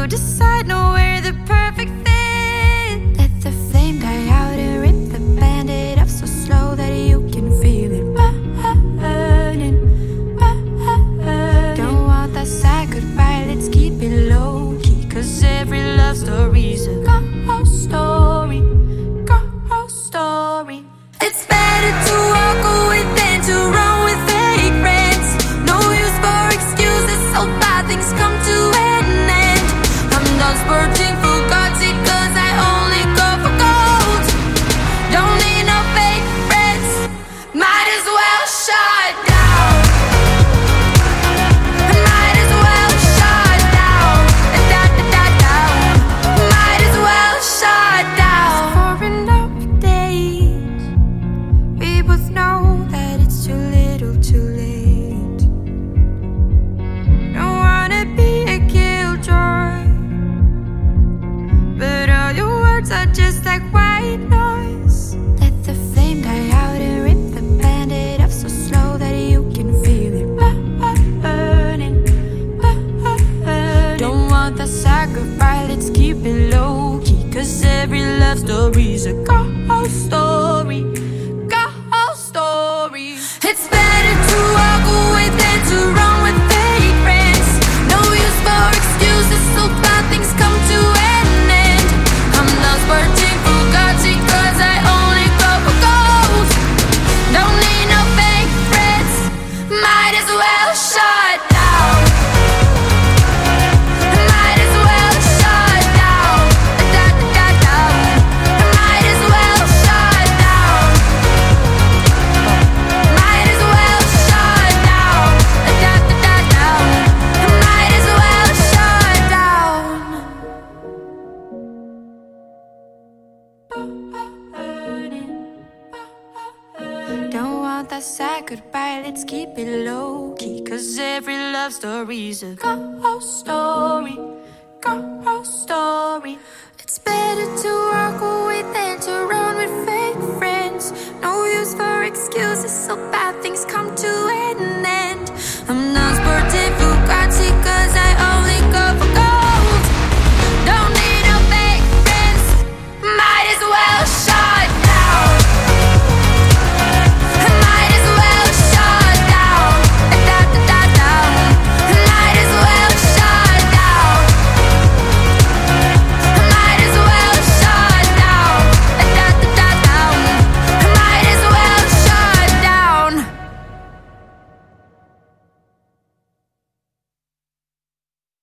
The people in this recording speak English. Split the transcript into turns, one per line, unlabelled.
you decide know where the every love story's a ghost story. Sad goodbye. Let's keep it low key. Cause every love story's a ghost story. Ghost story. It's better to walk away than to run with fake friends. No use for excuses, so bad.